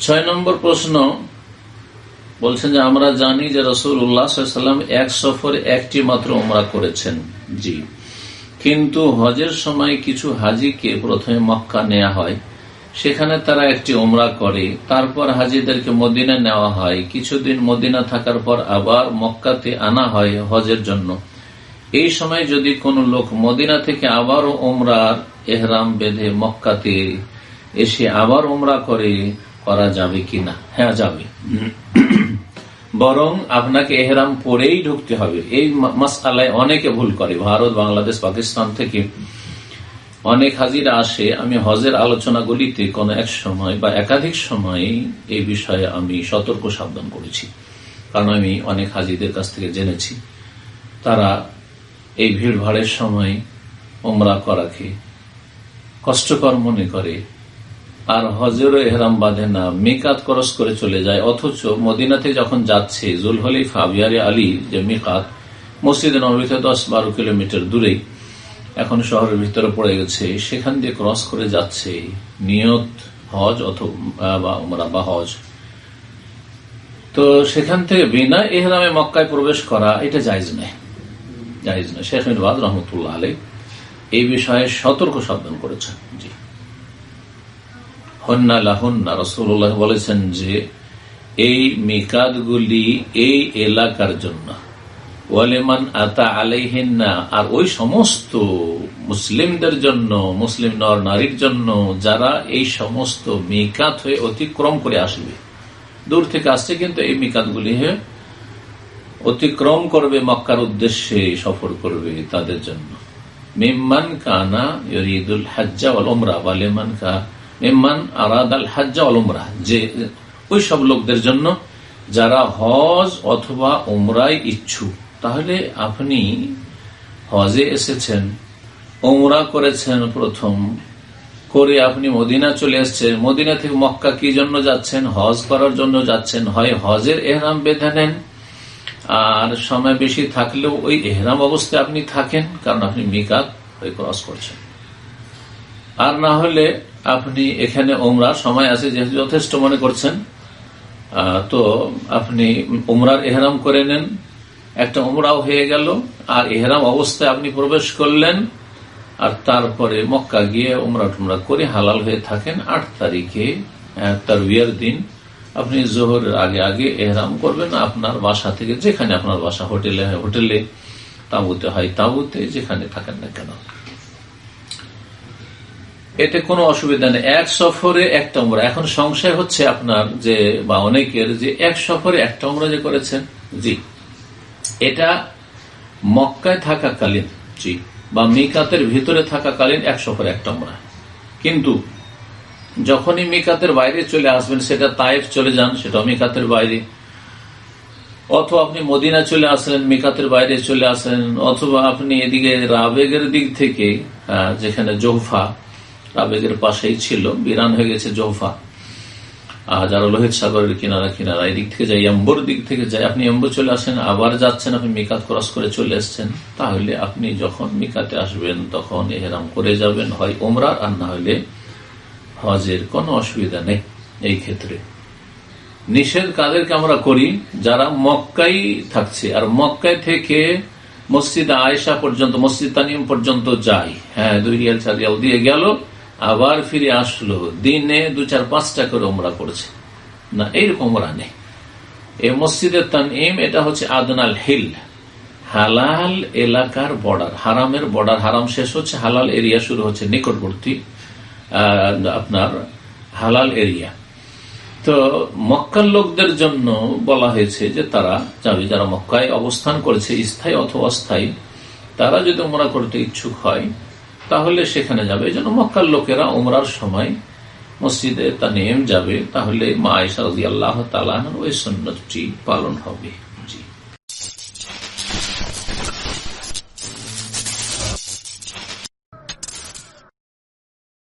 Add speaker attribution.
Speaker 1: ছয় নম্বর প্রশ্ন বলছেন যে, আমরা জানি যে রসুল উল্লাহাম এক সফরে একটি মাত্র ওমরা করেছেন। জি। কিন্তু হজের সময় কিছু হাজিকে প্রথমে মক্কা নেওয়া হয়। সেখানে তারা একটি ওমরা করে। তারপর হাজিদেরকে মদিনা নেওয়া হয়। কিছুদিন মদিনা থাকার পর আবার মক্কাতে আনা হয় হজের জন্য। এই সময় যদি কোন লোক মদিনা থেকে আবারও ওমরার এহরাম বেঁধে মক্কাতে এসে আবার ওমরা করে করা যাবে কিনা? হ্যাঁ যাবে। বরং আপনাকে এহরাম পরেই ঢুকতে হবে। এই মাস আল্লাহ অনেকে ভুল করে। ভারত, বাংলাদেশ, পাকিস্তান থেকে অনেক হাজিরা আসে। আমি হজের আলোচনাগুলিতে কোন এক সময় বা একাধিক সময় এই বিষয়ে আমি সতর্ক সাবধান করেছি। কারণ আমি অনেক হাজিদের কাছ থেকে জেনেছি। তারা এই ভিড় ভাড়ের সময় ওমরা করাকে কষ্টকর মনে করে। আর হজেরও এহরাম বাঁধে না। মেকাত করস করে চলে যায়। অথচ মদিনাতে যখন যাচ্ছে জুলহলি ফাবিয়ারি আলী যে মেকাত, মসজিদে নবীতে দশ বারো কিলোমিটার দূরেই এখন শহরের ভিতরে পড়ে গেছে। সেখান দিয়ে ক্রস করে যাচ্ছে নিয়ত হজ অথবা বা হজ। তো সেখান থেকে বিনা এহরামে মক্কায় প্রবেশ করা, এটা জায়জ নয়। জায়জ নয়। শেখ মিনবাদ রহমতুল্লাহ আলী এই বিষয়ে সতর্ক সাবধান করেছেন। জি। হন্না রসুল্লাহ বলেছেন যে, এই মিকাদগুলি এই এলাকার জন্য। ওয়ালেমান আতা আলাইহিন্না, আর ওই সমস্ত মুসলিমদের জন্য, মুসলিম নর নারীর জন্য, যারা এই সমস্ত মিকাত হয়ে অতিক্রম করে আসবে। দূর থেকে আসছে কিন্তু এই মিকাতগুলি হয়ে অতিক্রম করবে, মক্কার উদ্দেশ্যে সফর করবে তাদের জন্য। মেম্মান কানা ইরিদুল হাজ্জা ওয়াল ওমরা ওয়ালেমান লেমান কা মেম্মান আরাদ আল হাজ্জা ওয়াল ওমরা যে, ওই সব লোকদের জন্য যারা হজ অথবা ওমরাই ইচ্ছুক, তাহলে আপনি হজে এসেছেন ওমরা করেছেন প্রথম, করে আপনি মদিনা চলে এসছেন মদিনা থেকে মক্কা কি জন্য যাচ্ছেন? হজ করার জন্য যাচ্ছেন। হয় হজের এহরাম বেঁধে নেন, আর সময় বেশি থাকলেও ওই এহরাম অবস্থায় আপনি থাকেন, কারণ আপনি মিকাত হয়ে ক্রস করছেন। আর না হলে আপনি এখানে ওমরার সময় আছে যেহেতু যথেষ্ট মনে করছেন তো আপনি উমরার এহরাম করে নেন। একটা উমরাও হয়ে গেল, আর এহরাম অবস্থায় আপনি প্রবেশ করলেন, আর তারপরে মক্কা গিয়ে উমরা টুমরা করে হালাল হয়ে থাকেন। আট তারিখে তার বিয়ের দিন, আপনি জোহরের আগে আগে এহরাম করবেন। আপনার বাসা থেকে যেখানে আপনার বাসা, হোটেলে হোটেলে, তাঁবুতে হয়, তাঁবুতে যেখানে থাকেন না কেন। এতে কোনো অসুবিধা নেই। এক সফরে একটা উমরা। এখন সংশয় হচ্ছে আপনার যে বা অনেকের যে এক সফরে একটা উমরা যে করেছেন। জি। এটা মক্কায় থাকাকালীন, জি, বা মিকাতের ভিতরে থাকাকালীন এক সফরে একটা উমরা। কিন্তু যখনই মিকাতের বাইরে চলে আসবেন, সেটা তাইফ চলে যান সেটা মিকাতের বাইরে। অথবা আপনি মদিনা চলে আসলেন, মিকাতের বাইরে চলে আসেন অথবা আপনি এদিকে রাবেগের দিক থেকে যেখানে জোহফা রাবেগের পাশেই ছিল, বিরান হয়ে গেছে জোহফা যারা লোহিত সাগরের কিনারা কিনারা এই দিক থেকে যাই এম্বর দিক থেকে যাই আপনি এম্বর চলে আসেন, আবার যাচ্ছেন, আপনি মিকাত ক্রস করে চলে এসছেন। তাহলে আপনি যখন মিকাতে আসবেন, তখন এহেরাম করে যাবেন, হয় ওমরার আর না হলে হজের কোনো অসুবিধা নেই এই ক্ষেত্রে। নিষেধ কাদেরকে আমরা করি? যারা মক্কাই থাকছে, আর মক্কাই থেকে মসজিদ আয়সা পর্যন্ত, মসজিদ তানিম পর্যন্ত যাই হ্যাঁ দুই রিয়াল চার দিয়ে গেল আবার ফিরে আসলো। দিনে দু চার পাঁচটা করে ওমরা করেছে না, এইরকম ওমরা নেই। এই মসজিদের তানিম এটা হচ্ছে আদনাল হিল। হালাল এলাকার বর্ডার, হারামের বর্ডার, হারাম শেষ হচ্ছে, হালাল এরিয়া শুরু হচ্ছে নিকটবর্তী আপনার হালাল এরিয়া। তো মক্কার লোকদের জন্য বলা হয়েছে যে তারা, যাবে যারা মক্কায় অবস্থান করেছে, স্থায়ী অথবা অস্থায়ী, তারা যদি ওমরা করতে ইচ্ছুক হয় তাহলে সেখানে যাবে। এই জন্য মক্কার লোকেরা ওমরার সময় মসজিদে তা নেম যাবে। তাহলে মা আয়সা আল্লাহ তালাহ ওই সন্ন্যতটি পালন হবে।